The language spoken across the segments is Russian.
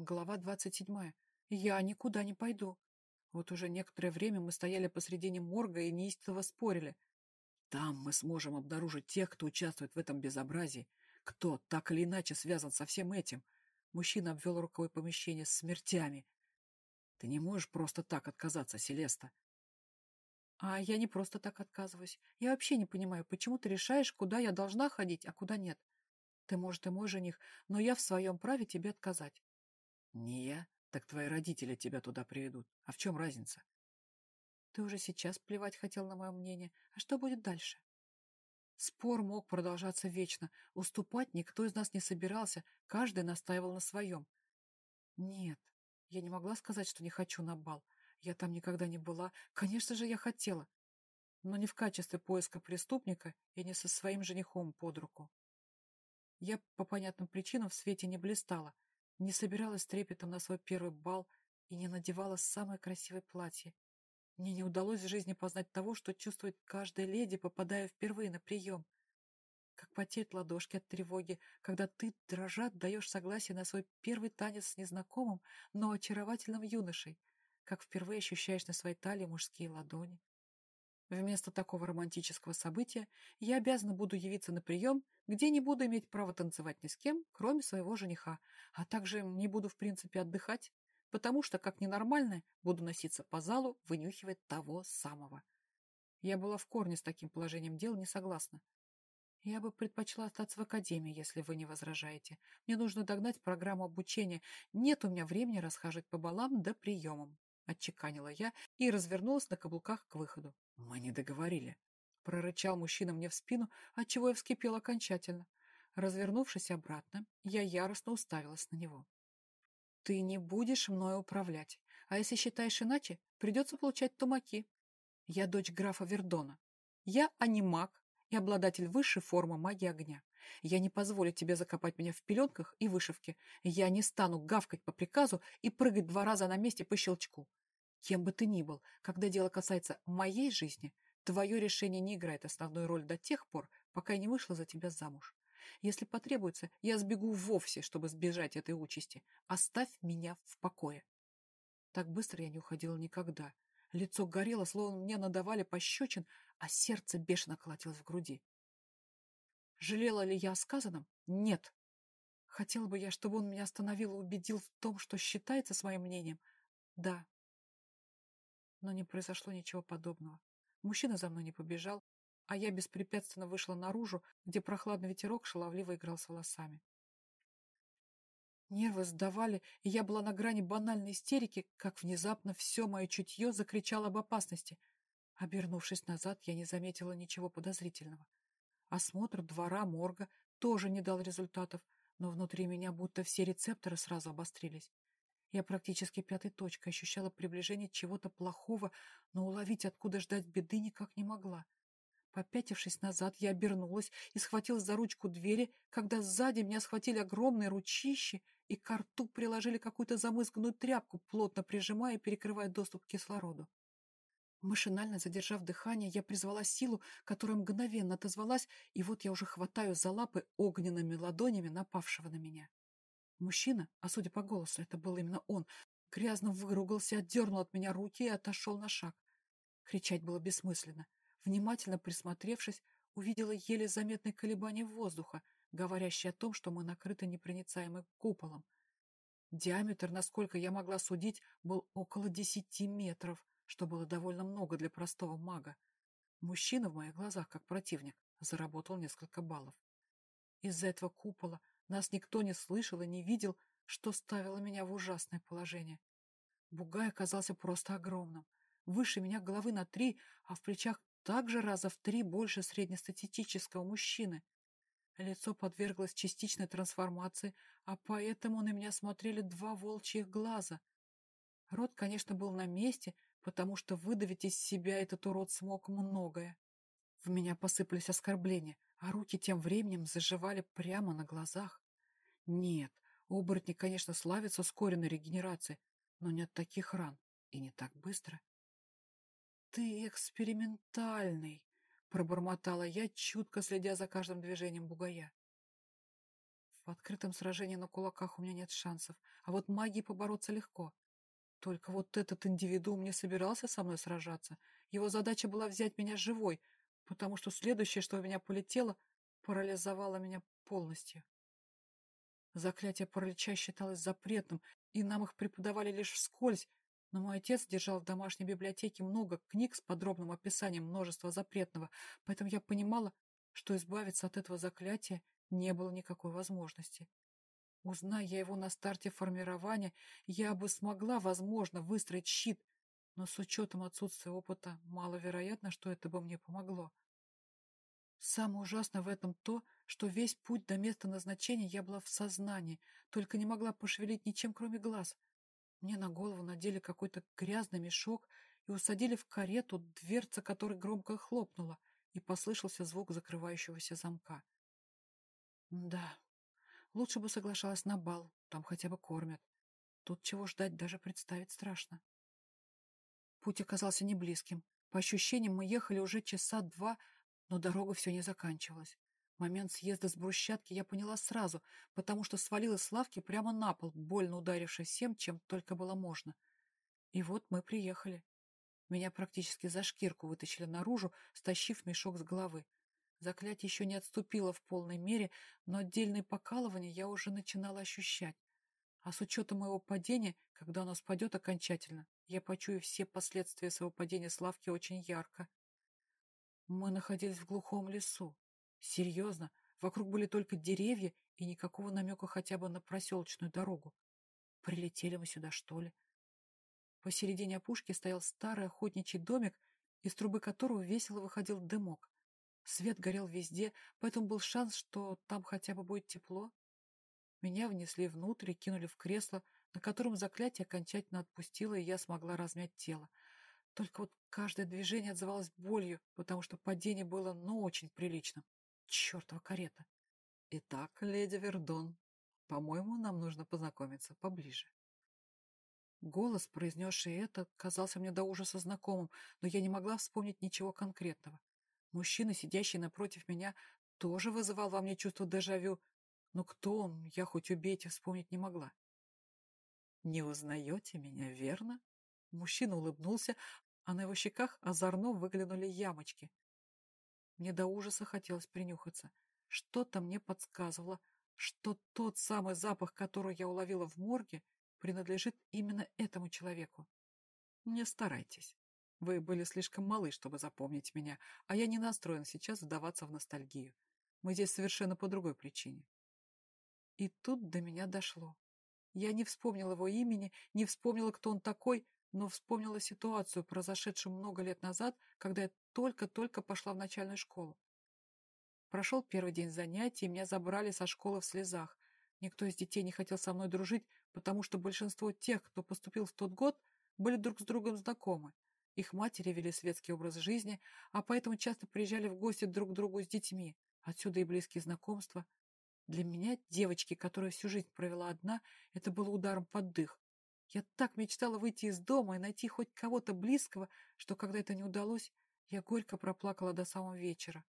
Глава двадцать седьмая. Я никуда не пойду. Вот уже некоторое время мы стояли посредине морга и неистово спорили. Там мы сможем обнаружить тех, кто участвует в этом безобразии, кто так или иначе связан со всем этим. Мужчина обвел рукой помещение с смертями. Ты не можешь просто так отказаться, Селеста. А я не просто так отказываюсь. Я вообще не понимаю, почему ты решаешь, куда я должна ходить, а куда нет. Ты, может, и мой жених, но я в своем праве тебе отказать. Не я, так твои родители тебя туда приведут. А в чем разница? Ты уже сейчас плевать хотел на мое мнение. А что будет дальше? Спор мог продолжаться вечно. Уступать никто из нас не собирался. Каждый настаивал на своем. Нет, я не могла сказать, что не хочу на бал. Я там никогда не была. Конечно же, я хотела. Но не в качестве поиска преступника и не со своим женихом под руку. Я по понятным причинам в свете не блистала не собиралась трепетом на свой первый бал и не надевала самое красивое платье. Мне не удалось в жизни познать того, что чувствует каждая леди, попадая впервые на прием. Как потеют ладошки от тревоги, когда ты, дрожат, даешь согласие на свой первый танец с незнакомым, но очаровательным юношей, как впервые ощущаешь на своей талии мужские ладони. Вместо такого романтического события я обязана буду явиться на прием, где не буду иметь права танцевать ни с кем, кроме своего жениха, а также не буду, в принципе, отдыхать, потому что, как ненормальная, буду носиться по залу, вынюхивая того самого. Я была в корне с таким положением дел не согласна. Я бы предпочла остаться в академии, если вы не возражаете. Мне нужно догнать программу обучения. Нет у меня времени расхаживать по балам да приемам. Отчеканила я и развернулась на каблуках к выходу. «Мы не договорили», — прорычал мужчина мне в спину, отчего я вскипел окончательно. Развернувшись обратно, я яростно уставилась на него. «Ты не будешь мною управлять, а если считаешь иначе, придется получать тумаки. Я дочь графа Вердона. Я анимаг и обладатель высшей формы магии огня. Я не позволю тебе закопать меня в пеленках и вышивке. Я не стану гавкать по приказу и прыгать два раза на месте по щелчку. Кем бы ты ни был, когда дело касается моей жизни, твое решение не играет основной роль до тех пор, пока я не вышла за тебя замуж. Если потребуется, я сбегу вовсе, чтобы сбежать этой участи. Оставь меня в покое. Так быстро я не уходила никогда. Лицо горело, словно мне надавали пощечин, а сердце бешено колотилось в груди. Жалела ли я о сказанном? Нет. Хотела бы я, чтобы он меня остановил и убедил в том, что считается с моим мнением. Да, но не произошло ничего подобного. Мужчина за мной не побежал, а я беспрепятственно вышла наружу, где прохладный ветерок шаловливо играл с волосами. Нервы сдавали, и я была на грани банальной истерики, как внезапно все мое чутье закричало об опасности. Обернувшись назад, я не заметила ничего подозрительного. Осмотр двора морга тоже не дал результатов, но внутри меня будто все рецепторы сразу обострились. Я практически пятой точкой ощущала приближение чего-то плохого, но уловить, откуда ждать беды, никак не могла. Попятившись назад, я обернулась и схватилась за ручку двери, когда сзади меня схватили огромные ручищи и к рту приложили какую-то замызганную тряпку, плотно прижимая и перекрывая доступ к кислороду. Машинально задержав дыхание, я призвала силу, которая мгновенно отозвалась, и вот я уже хватаю за лапы огненными ладонями напавшего на меня. Мужчина, а судя по голосу, это был именно он, грязно выругался, отдернул от меня руки и отошел на шаг. Кричать было бессмысленно. Внимательно присмотревшись, увидела еле заметные колебания воздуха, говорящие о том, что мы накрыты непроницаемым куполом. Диаметр, насколько я могла судить, был около десяти метров, что было довольно много для простого мага. Мужчина в моих глазах, как противник, заработал несколько баллов. Из-за этого купола нас никто не слышал и не видел, что ставило меня в ужасное положение. Бугай оказался просто огромным. Выше меня головы на три, а в плечах также раза в три больше среднестатистического мужчины. Лицо подверглось частичной трансформации, а поэтому на меня смотрели два волчьих глаза. Рот, конечно, был на месте, потому что выдавить из себя этот урод смог многое. В меня посыпались оскорбления, а руки тем временем заживали прямо на глазах. Нет, оборотни, конечно, славятся ускоренной регенерацией, но не от таких ран и не так быстро. «Ты экспериментальный», — пробормотала я, чутко следя за каждым движением бугая. В открытом сражении на кулаках у меня нет шансов, а вот магией побороться легко. Только вот этот индивидуум не собирался со мной сражаться. Его задача была взять меня живой, потому что следующее, что у меня полетело, парализовало меня полностью. Заклятие паралича считалось запретным, и нам их преподавали лишь вскользь, но мой отец держал в домашней библиотеке много книг с подробным описанием множества запретного, поэтому я понимала, что избавиться от этого заклятия не было никакой возможности. Узная я его на старте формирования, я бы смогла, возможно, выстроить щит, но с учетом отсутствия опыта маловероятно, что это бы мне помогло. Самое ужасное в этом то, что весь путь до места назначения я была в сознании, только не могла пошевелить ничем, кроме глаз. Мне на голову надели какой-то грязный мешок и усадили в карету, дверца которой громко хлопнула, и послышался звук закрывающегося замка. Да, лучше бы соглашалась на бал, там хотя бы кормят. Тут чего ждать даже представить страшно. Путь оказался не близким. По ощущениям, мы ехали уже часа два, но дорога все не заканчивалась. Момент съезда с брусчатки я поняла сразу, потому что свалилась с лавки прямо на пол, больно ударившись всем, чем только было можно. И вот мы приехали. Меня практически за шкирку вытащили наружу, стащив мешок с головы. Заклятие еще не отступило в полной мере, но отдельные покалывания я уже начинала ощущать. А с учетом моего падения, когда оно спадет окончательно, я почую все последствия своего падения с лавки очень ярко. Мы находились в глухом лесу. Серьезно, вокруг были только деревья и никакого намека хотя бы на проселочную дорогу. Прилетели мы сюда, что ли? Посередине опушки стоял старый охотничий домик, из трубы которого весело выходил дымок. Свет горел везде, поэтому был шанс, что там хотя бы будет тепло. Меня внесли внутрь и кинули в кресло, на котором заклятие окончательно отпустило, и я смогла размять тело. Только вот каждое движение отзывалось болью, потому что падение было, ну, очень приличным. Чертова карета! Итак, леди Вердон, по-моему, нам нужно познакомиться поближе. Голос, произнесший это, казался мне до ужаса знакомым, но я не могла вспомнить ничего конкретного. Мужчина, сидящий напротив меня, тоже вызывал во мне чувство дежавю, но кто он, я хоть убейте, вспомнить не могла. «Не узнаете меня, верно?» Мужчина улыбнулся, а на его щеках озорно выглянули ямочки. Мне до ужаса хотелось принюхаться. Что-то мне подсказывало, что тот самый запах, который я уловила в морге, принадлежит именно этому человеку. Не старайтесь. Вы были слишком малы, чтобы запомнить меня, а я не настроен сейчас вдаваться в ностальгию. Мы здесь совершенно по другой причине. И тут до меня дошло. Я не вспомнила его имени, не вспомнила, кто он такой, но вспомнила ситуацию, произошедшую много лет назад, когда я только-только пошла в начальную школу. Прошел первый день занятий, и меня забрали со школы в слезах. Никто из детей не хотел со мной дружить, потому что большинство тех, кто поступил в тот год, были друг с другом знакомы. Их матери вели светский образ жизни, а поэтому часто приезжали в гости друг к другу с детьми. Отсюда и близкие знакомства. Для меня, девочки, которая всю жизнь провела одна, это было ударом под дых. Я так мечтала выйти из дома и найти хоть кого-то близкого, что когда это не удалось, я горько проплакала до самого вечера.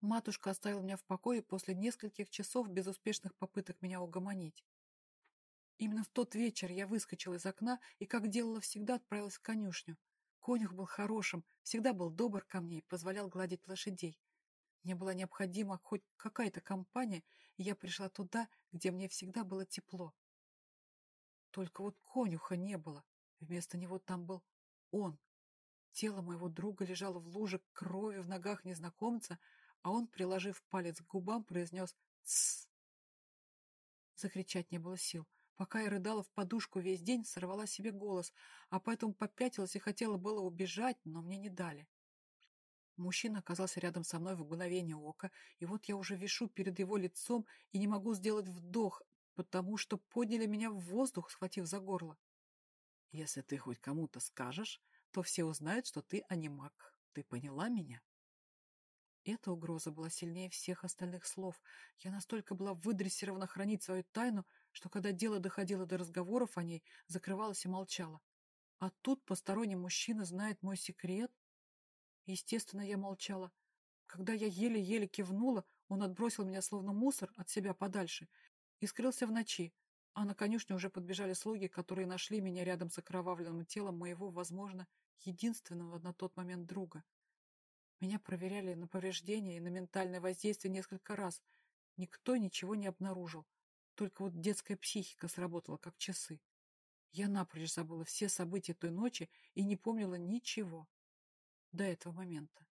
Матушка оставила меня в покое после нескольких часов безуспешных попыток меня угомонить. Именно в тот вечер я выскочила из окна и, как делала всегда, отправилась в конюшню. Конюх был хорошим, всегда был добр ко мне и позволял гладить лошадей. Мне была необходима хоть какая-то компания, и я пришла туда, где мне всегда было тепло. Только вот конюха не было. Вместо него там был он. Тело моего друга лежало в луже крови в ногах незнакомца, а он, приложив палец к губам, произнес «Тссс». Закричать не было сил. Пока я рыдала в подушку весь день, сорвала себе голос, а поэтому попятилась и хотела было убежать, но мне не дали. Мужчина оказался рядом со мной в мгновение ока, и вот я уже вишу перед его лицом и не могу сделать вдох, потому что подняли меня в воздух, схватив за горло. Если ты хоть кому-то скажешь, то все узнают, что ты анимак. Ты поняла меня? Эта угроза была сильнее всех остальных слов. Я настолько была выдрессирована хранить свою тайну, что когда дело доходило до разговоров о ней, закрывалась и молчала. А тут посторонний мужчина знает мой секрет. Естественно, я молчала. Когда я еле-еле кивнула, он отбросил меня словно мусор от себя подальше и скрылся в ночи, а на конюшню уже подбежали слуги, которые нашли меня рядом с окровавленным телом моего, возможно, единственного на тот момент друга. Меня проверяли на повреждения и на ментальное воздействие несколько раз. Никто ничего не обнаружил. Только вот детская психика сработала как часы. Я напрочь забыла все события той ночи и не помнила ничего до этого момента.